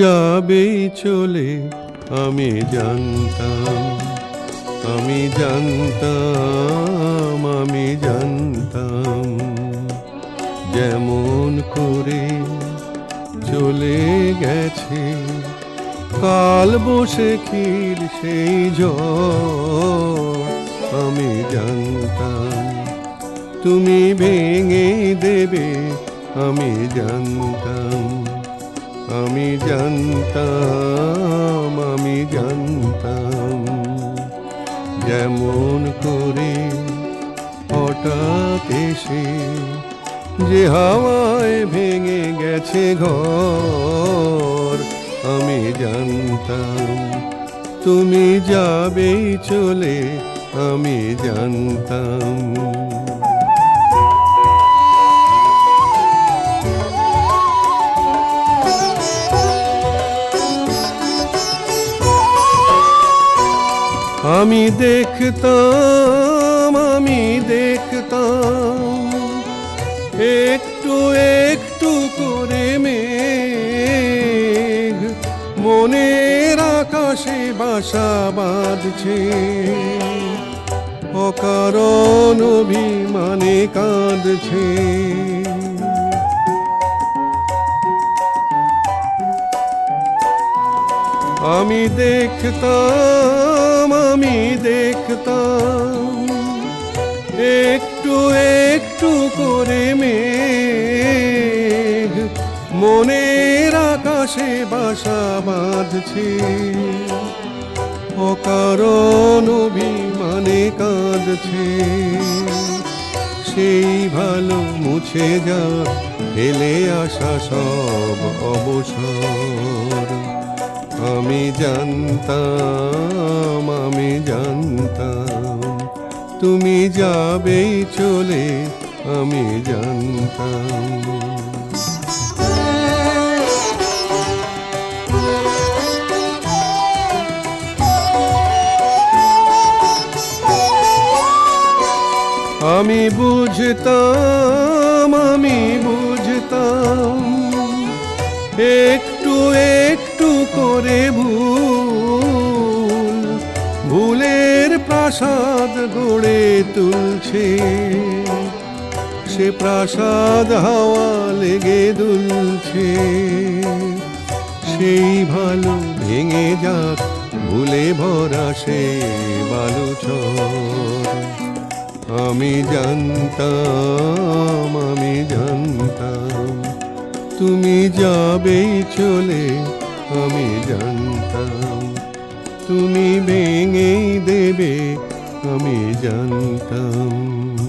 যাবেই চলে, আমি জানতাম আমি জানতাম আমি জানতাম। যেমন করে চলে গেছে, কাল বসে ক্ষীর সেই ঝড়, আমি জানতাম, তুমি ভেঙে দেবে, আমি জানতাম। আমি জানতাম আমি জানতাম। যেমন করে হঠাৎ এসে যে হাওয়ায় ভেঙে গেছে ঘর, আমি জানতাম, তুমি যাবেই চলে, আমি জানতাম। আমি দেখতাম আমি দেখতাম। একটু একটু করে মেঘ, মনের আকাশে বাসা বাঁধছে। অকারণ অভিমানে কাঁদছে। আমি দেখতাম আমি দেখতাম। একটু একটু করে মেঘ, মনের আকাশে বাসা বাঁধছে। অকারণ অভিমানে কাঁদছে। সেই ভালো মুছে যা, ফেলে আসা সব অবসর। আমি জানতাম আমি জানতাম। তুমি যাবেই চলে আমি জানতাম। আমি বুঝতাম আমি বুঝতাম একটু করে ভুল, ভুলের প্রাসাদ গড়ে তুলছে। সে প্রাসাদ হাওয়া লেগে দুলছে। সেই ভালো ভেঙে যাক, ভুলে ভরা সে বালুচর আমি জানতাম আমি জানতাম, তুমি যাবেই চলে আমি জানতাম তুমি ভেঙে দেবে আমি জানতাম।